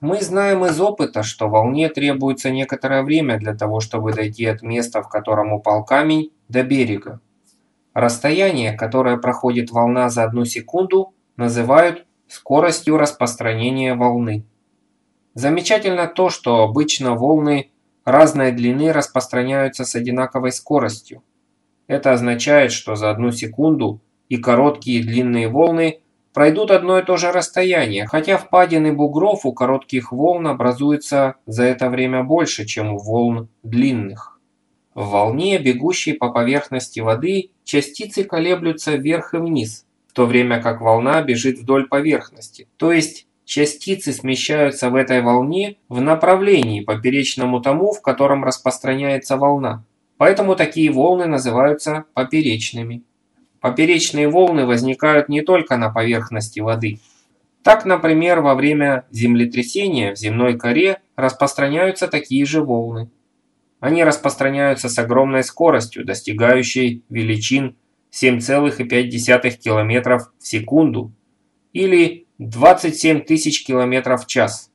Мы знаем из опыта, что волне требуется некоторое время для того, чтобы дойти от места, в котором упал камень, до берега. Расстояние, которое проходит волна за одну секунду, называют скоростью распространения волны. Замечательно то, что обычно волны разной длины распространяются с одинаковой скоростью. Это означает, что за одну секунду и короткие и длинные волны пройдут одно и то же расстояние, хотя впадины бугров у коротких волн образуется за это время больше, чем у волн длинных. В волне, бегущей по поверхности воды, частицы колеблются вверх и вниз, в то время как волна бежит вдоль поверхности. То есть частицы смещаются в этой волне в направлении, поперечному тому, в котором распространяется волна. Поэтому такие волны называются поперечными. Поперечные волны возникают не только на поверхности воды. Так, например, во время землетрясения в земной коре распространяются такие же волны. Они распространяются с огромной скоростью, достигающей величин 7,5 км в секунду или 27 тысяч км в час.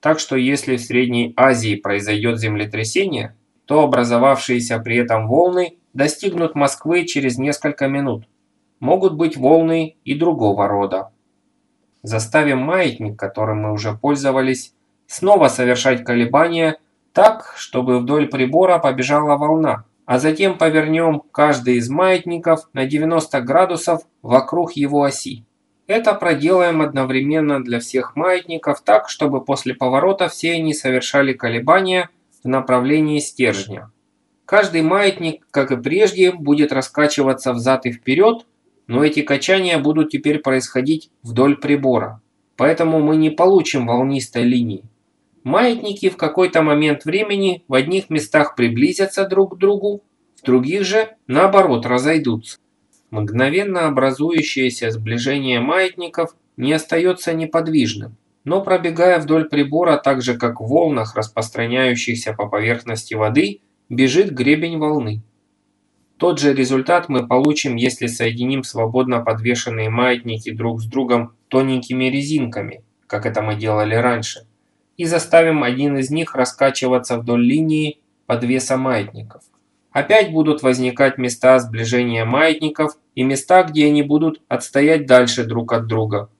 Так что если в Средней Азии произойдет землетрясение, то образовавшиеся при этом волны достигнут Москвы через несколько минут. Могут быть волны и другого рода. Заставим маятник, которым мы уже пользовались, снова совершать колебания так, чтобы вдоль прибора побежала волна, а затем повернем каждый из маятников на 90 градусов вокруг его оси. Это проделаем одновременно для всех маятников так, чтобы после поворота все они совершали колебания в направлении стержня. Каждый маятник, как и прежде, будет раскачиваться взад и вперед, но эти качания будут теперь происходить вдоль прибора. Поэтому мы не получим волнистой линии. Маятники в какой-то момент времени в одних местах приблизятся друг к другу, в других же, наоборот, разойдутся. Мгновенно образующееся сближение маятников не остается неподвижным, но пробегая вдоль прибора так же, как в волнах, распространяющихся по поверхности воды, бежит гребень волны. Тот же результат мы получим, если соединим свободно подвешенные маятники друг с другом тоненькими резинками, как это мы делали раньше, и заставим один из них раскачиваться вдоль линии подвеса маятников. Опять будут возникать места сближения маятников и места, где они будут отстоять дальше друг от друга.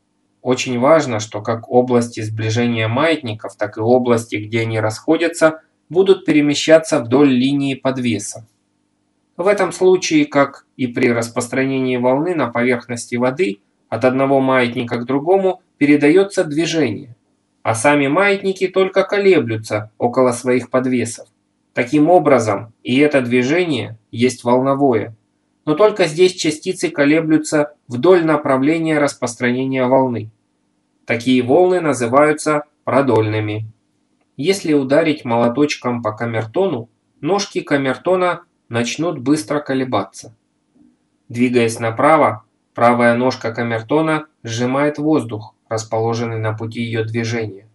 Очень важно, что как области сближения маятников, так и области, где они расходятся – будут перемещаться вдоль линии подвеса. В этом случае, как и при распространении волны на поверхности воды, от одного маятника к другому передается движение, а сами маятники только колеблются около своих подвесов. Таким образом, и это движение есть волновое, но только здесь частицы колеблются вдоль направления распространения волны. Такие волны называются продольными. Если ударить молоточком по камертону, ножки камертона начнут быстро колебаться. Двигаясь направо, правая ножка камертона сжимает воздух, расположенный на пути ее движения.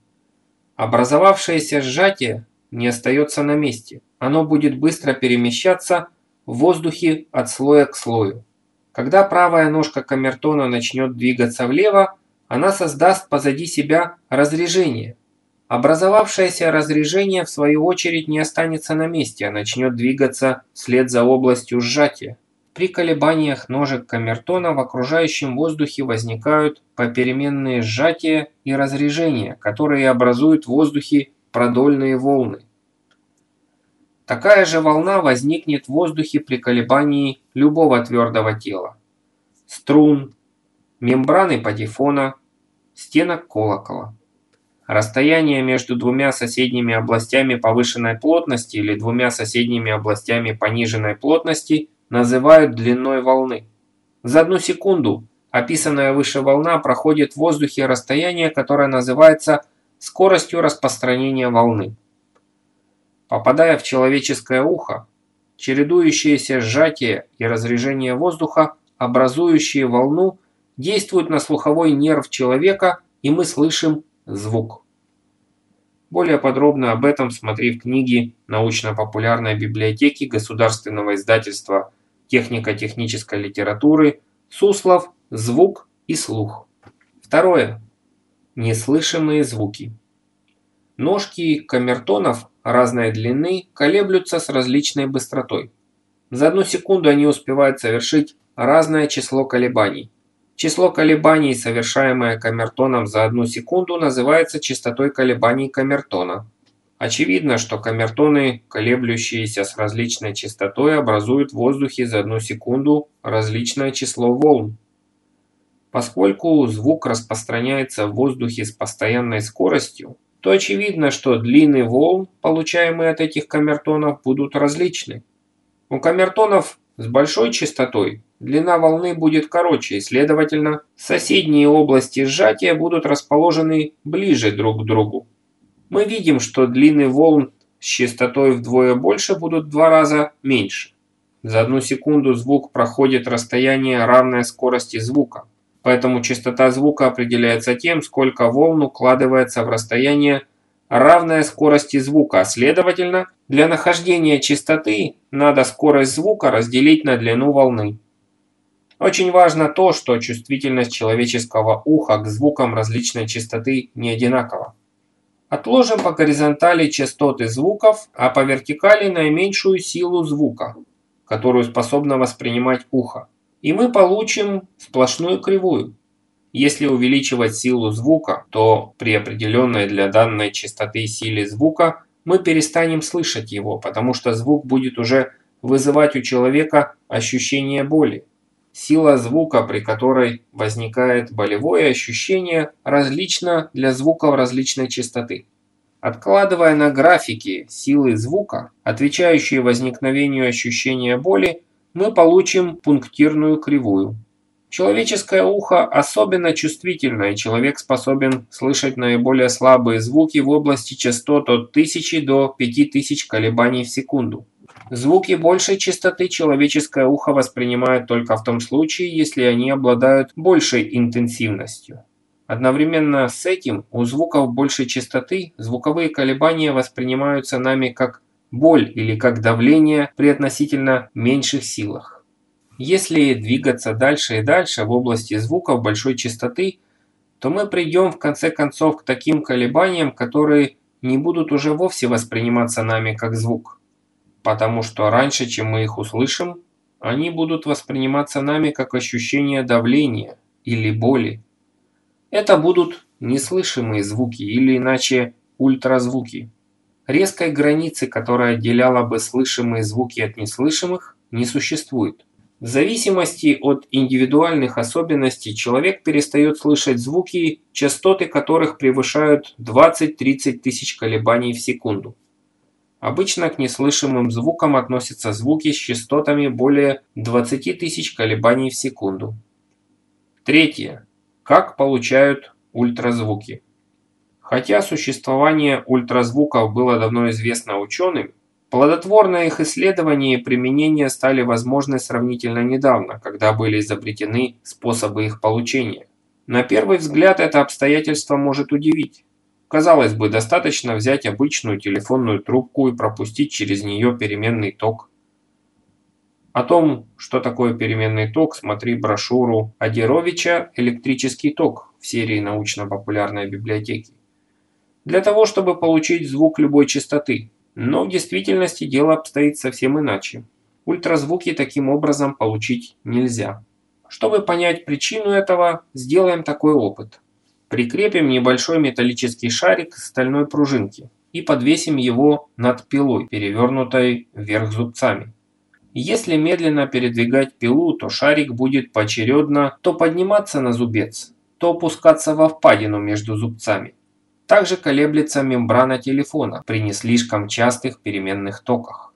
Образовавшееся сжатие не остается на месте, оно будет быстро перемещаться в воздухе от слоя к слою. Когда правая ножка камертона начнет двигаться влево, она создаст позади себя разрежение, Образовавшееся разрежение, в свою очередь, не останется на месте, а начнет двигаться вслед за областью сжатия. При колебаниях ножек камертона в окружающем воздухе возникают попеременные сжатия и разрежения, которые образуют в воздухе продольные волны. Такая же волна возникнет в воздухе при колебании любого твердого тела. Струн, мембраны патефона, стенок колокола. Расстояние между двумя соседними областями повышенной плотности или двумя соседними областями пониженной плотности называют длиной волны. За одну секунду описанная выше волна проходит в воздухе расстояние, которое называется скоростью распространения волны. Попадая в человеческое ухо, чередующиеся сжатие и разрежение воздуха, образующие волну, действуют на слуховой нерв человека, и мы слышим звук. Более подробно об этом смотри в книге научно-популярной библиотеки Государственного издательства технико-технической литературы «Суслов. Звук и слух». Второе. Неслышимые звуки. Ножки камертонов разной длины колеблются с различной быстротой. За одну секунду они успевают совершить разное число колебаний. Число колебаний, совершаемое камертоном за одну секунду, называется частотой колебаний камертона. Очевидно, что камертоны, колеблющиеся с различной частотой, образуют в воздухе за одну секунду различное число волн. Поскольку звук распространяется в воздухе с постоянной скоростью, то очевидно, что длины волн, получаемые от этих камертонов, будут различны. У камертонов с большой частотой длина волны будет короче, и, следовательно, соседние области сжатия будут расположены ближе друг к другу. Мы видим, что длины волн с частотой вдвое больше будут в два раза меньше. За одну секунду звук проходит расстояние, равное скорости звука. Поэтому частота звука определяется тем, сколько волн укладывается в расстояние, равное скорости звука. Следовательно, для нахождения частоты надо скорость звука разделить на длину волны. Очень важно то, что чувствительность человеческого уха к звукам различной частоты не одинакова. Отложим по горизонтали частоты звуков, а по вертикали наименьшую силу звука, которую способно воспринимать ухо и мы получим сплошную кривую. Если увеличивать силу звука, то при определенной для данной частоты силе звука мы перестанем слышать его, потому что звук будет уже вызывать у человека ощущение боли. Сила звука, при которой возникает болевое ощущение, различна для звуков различной частоты. Откладывая на графике силы звука, отвечающие возникновению ощущения боли, мы получим пунктирную кривую. Человеческое ухо особенно чувствительно, и человек способен слышать наиболее слабые звуки в области частот от 1000 до 5000 колебаний в секунду. Звуки большей частоты человеческое ухо воспринимает только в том случае, если они обладают большей интенсивностью. Одновременно с этим у звуков большей частоты звуковые колебания воспринимаются нами как боль или как давление при относительно меньших силах. Если двигаться дальше и дальше в области звуков большой частоты, то мы придем в конце концов к таким колебаниям, которые не будут уже вовсе восприниматься нами как звук. Потому что раньше, чем мы их услышим, они будут восприниматься нами как ощущение давления или боли. Это будут неслышимые звуки или иначе ультразвуки. Резкой границы, которая отделяла бы слышимые звуки от неслышимых, не существует. В зависимости от индивидуальных особенностей человек перестает слышать звуки, частоты которых превышают 20-30 тысяч колебаний в секунду. Обычно к неслышимым звукам относятся звуки с частотами более 20 тысяч колебаний в секунду. Третье. Как получают ультразвуки? Хотя существование ультразвуков было давно известно ученым, плодотворное их исследование и применение стали возможны сравнительно недавно, когда были изобретены способы их получения. На первый взгляд это обстоятельство может удивить. Казалось бы, достаточно взять обычную телефонную трубку и пропустить через нее переменный ток. О том, что такое переменный ток, смотри брошюру Адеровича «Электрический ток» в серии научно-популярной библиотеки для того, чтобы получить звук любой частоты. Но в действительности дело обстоит совсем иначе. Ультразвуки таким образом получить нельзя. Чтобы понять причину этого, сделаем такой опыт. Прикрепим небольшой металлический шарик к стальной пружинке и подвесим его над пилой, перевернутой вверх зубцами. Если медленно передвигать пилу, то шарик будет поочередно то подниматься на зубец, то опускаться во впадину между зубцами. Также колеблется мембрана телефона при не слишком частых переменных токах.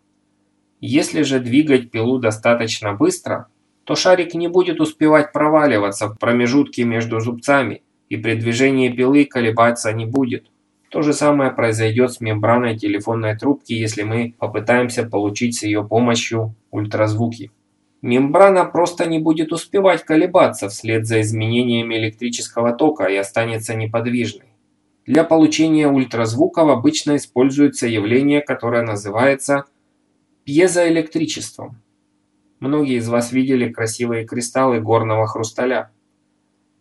Если же двигать пилу достаточно быстро, то шарик не будет успевать проваливаться в промежутки между зубцами и при движении пилы колебаться не будет. То же самое произойдет с мембраной телефонной трубки, если мы попытаемся получить с ее помощью ультразвуки. Мембрана просто не будет успевать колебаться вслед за изменениями электрического тока и останется неподвижной. Для получения ультразвуков обычно используется явление, которое называется пьезоэлектричеством. Многие из вас видели красивые кристаллы горного хрусталя.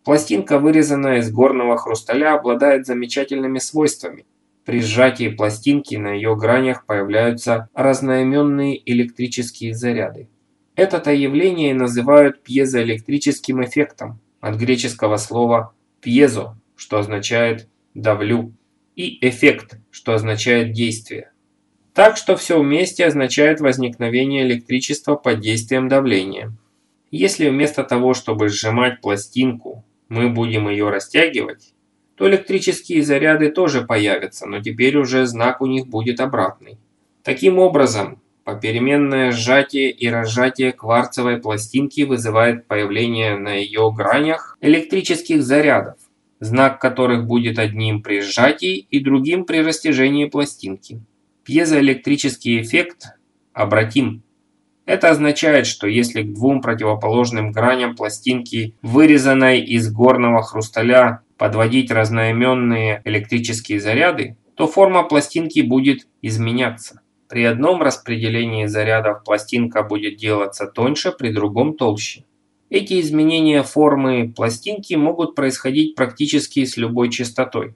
Пластинка, вырезанная из горного хрусталя, обладает замечательными свойствами. При сжатии пластинки на ее гранях появляются разноименные электрические заряды. Это явление называют пьезоэлектрическим эффектом, от греческого слова «пьезо», что означает «давлю», и «эффект», что означает «действие». Так что все вместе означает возникновение электричества под действием давления. Если вместо того, чтобы сжимать пластинку, мы будем ее растягивать, то электрические заряды тоже появятся, но теперь уже знак у них будет обратный. Таким образом, попеременное сжатие и разжатие кварцевой пластинки вызывает появление на ее гранях электрических зарядов, знак которых будет одним при сжатии и другим при растяжении пластинки. Пьезоэлектрический эффект обратим. Это означает, что если к двум противоположным граням пластинки, вырезанной из горного хрусталя, подводить разноименные электрические заряды, то форма пластинки будет изменяться. При одном распределении зарядов пластинка будет делаться тоньше, при другом толще. Эти изменения формы пластинки могут происходить практически с любой частотой.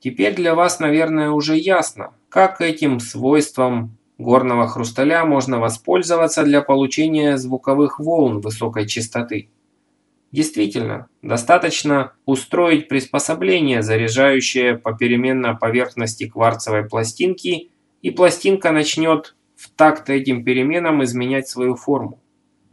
Теперь для вас, наверное, уже ясно, как этим свойством горного хрусталя можно воспользоваться для получения звуковых волн высокой частоты. Действительно, достаточно устроить приспособление, заряжающее попеременно поверхности кварцевой пластинки, и пластинка начнет в такт этим переменам изменять свою форму.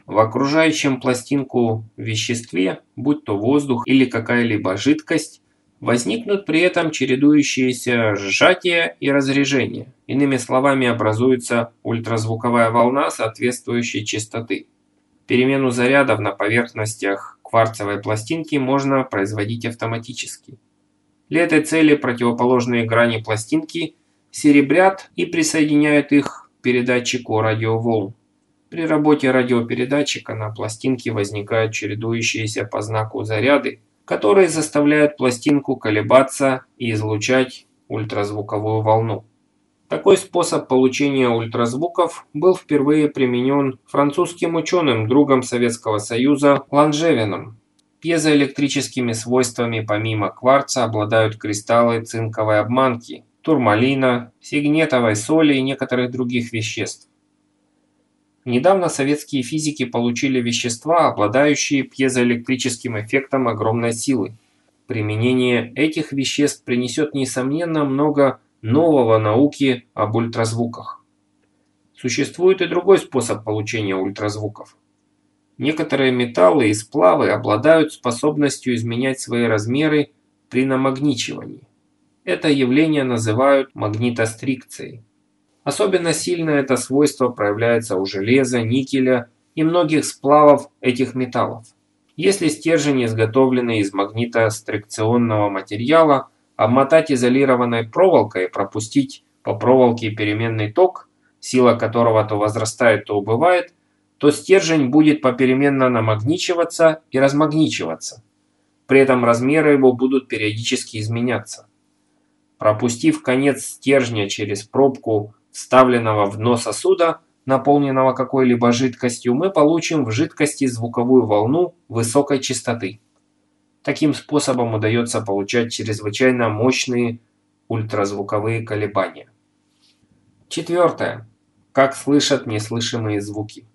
В окружающем пластинку веществе, будь то воздух или какая-либо жидкость, Возникнут при этом чередующиеся сжатия и разрежения. Иными словами, образуется ультразвуковая волна соответствующей частоты. Перемену зарядов на поверхностях кварцевой пластинки можно производить автоматически. Для этой цели противоположные грани пластинки серебрят и присоединяют их к передатчику радиоволн. При работе радиопередатчика на пластинке возникают чередующиеся по знаку заряды, которые заставляют пластинку колебаться и излучать ультразвуковую волну. Такой способ получения ультразвуков был впервые применен французским ученым, другом Советского Союза Ланжевиным. Пьезоэлектрическими свойствами помимо кварца обладают кристаллы цинковой обманки, турмалина, сигнетовой соли и некоторых других веществ. Недавно советские физики получили вещества, обладающие пьезоэлектрическим эффектом огромной силы. Применение этих веществ принесет, несомненно, много нового науки об ультразвуках. Существует и другой способ получения ультразвуков. Некоторые металлы и сплавы обладают способностью изменять свои размеры при намагничивании. Это явление называют магнитострикцией. Особенно сильно это свойство проявляется у железа, никеля и многих сплавов этих металлов. Если стержень, изготовленный из магнитострикционного материала, обмотать изолированной проволокой и пропустить по проволоке переменный ток, сила которого то возрастает, то убывает, то стержень будет попеременно намагничиваться и размагничиваться. При этом размеры его будут периодически изменяться. Пропустив конец стержня через пробку вставленного в дно сосуда, наполненного какой-либо жидкостью, мы получим в жидкости звуковую волну высокой частоты. Таким способом удается получать чрезвычайно мощные ультразвуковые колебания. Четвертое. Как слышат неслышимые звуки.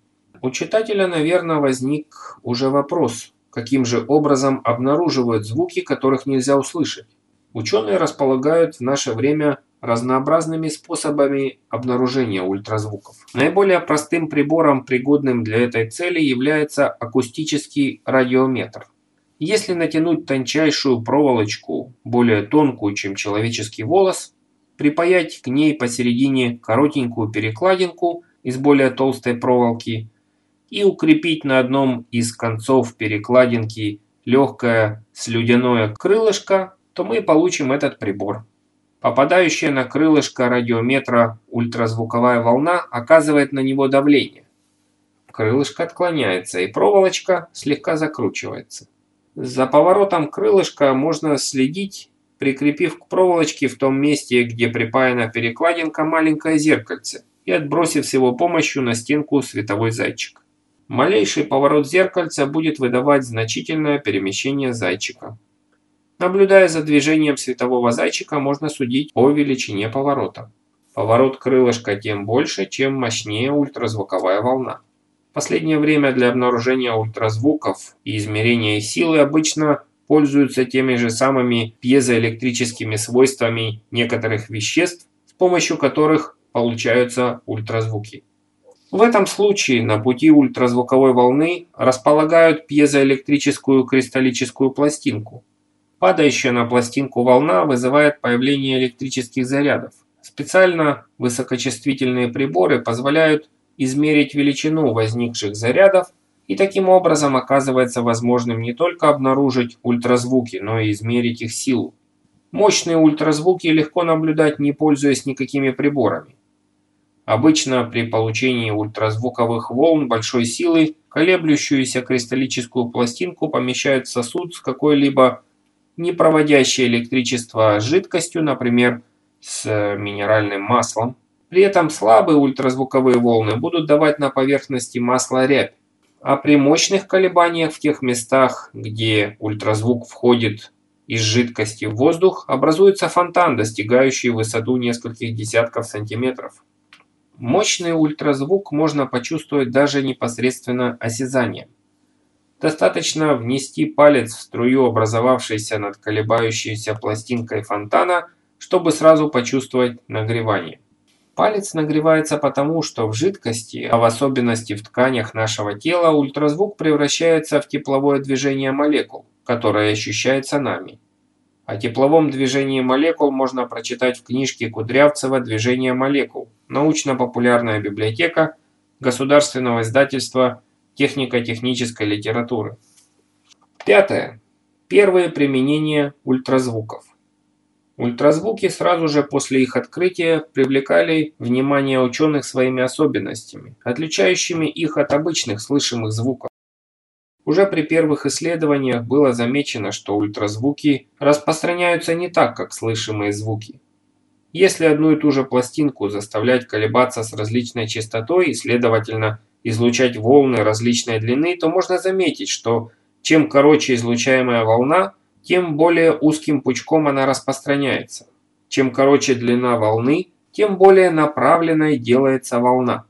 У читателя, наверное, возник уже вопрос, каким же образом обнаруживают звуки, которых нельзя услышать. Ученые располагают в наше время разнообразными способами обнаружения ультразвуков. Наиболее простым прибором, пригодным для этой цели, является акустический радиометр. Если натянуть тончайшую проволочку, более тонкую, чем человеческий волос, припаять к ней посередине коротенькую перекладинку из более толстой проволоки и укрепить на одном из концов перекладинки легкое слюдяное крылышко, то мы получим этот прибор. Попадающая на крылышко радиометра ультразвуковая волна оказывает на него давление. Крылышко отклоняется, и проволочка слегка закручивается. За поворотом крылышка можно следить, прикрепив к проволочке в том месте, где припаяна перекладинка, маленькое зеркальце и отбросив с его помощью на стенку световой зайчик. Малейший поворот зеркальца будет выдавать значительное перемещение зайчика. Наблюдая за движением светового зайчика, можно судить о величине поворота. Поворот крылышка тем больше, чем мощнее ультразвуковая волна. В последнее время для обнаружения ультразвуков и измерения силы обычно пользуются теми же самыми пьезоэлектрическими свойствами некоторых веществ, с помощью которых получаются ультразвуки. В этом случае на пути ультразвуковой волны располагают пьезоэлектрическую кристаллическую пластинку. Падающая на пластинку волна вызывает появление электрических зарядов. Специально высокочувствительные приборы позволяют измерить величину возникших зарядов и таким образом оказывается возможным не только обнаружить ультразвуки, но и измерить их силу. Мощные ультразвуки легко наблюдать, не пользуясь никакими приборами. Обычно при получении ультразвуковых волн большой силы колеблющуюся кристаллическую пластинку помещают в сосуд с какой-либо не проводящей электричество жидкостью, например, с минеральным маслом. При этом слабые ультразвуковые волны будут давать на поверхности масла рябь, а при мощных колебаниях в тех местах, где ультразвук входит из жидкости в воздух, образуется фонтан, достигающий высоту нескольких десятков сантиметров. Мощный ультразвук можно почувствовать даже непосредственно осязанием. Достаточно внести палец в струю, образовавшейся над колебающейся пластинкой фонтана, чтобы сразу почувствовать нагревание. Палец нагревается потому, что в жидкости, а в особенности в тканях нашего тела, ультразвук превращается в тепловое движение молекул, которое ощущается нами. О тепловом движении молекул можно прочитать в книжке Кудрявцева «Движение молекул. Научно-популярная библиотека Государственного издательства технико-технической литературы». Пятое. Первые применения ультразвуков. Ультразвуки сразу же после их открытия привлекали внимание ученых своими особенностями, отличающими их от обычных слышимых звуков. Уже при первых исследованиях было замечено, что ультразвуки распространяются не так, как слышимые звуки. Если одну и ту же пластинку заставлять колебаться с различной частотой и, следовательно, излучать волны различной длины, то можно заметить, что чем короче излучаемая волна, тем более узким пучком она распространяется. Чем короче длина волны, тем более направленной делается волна.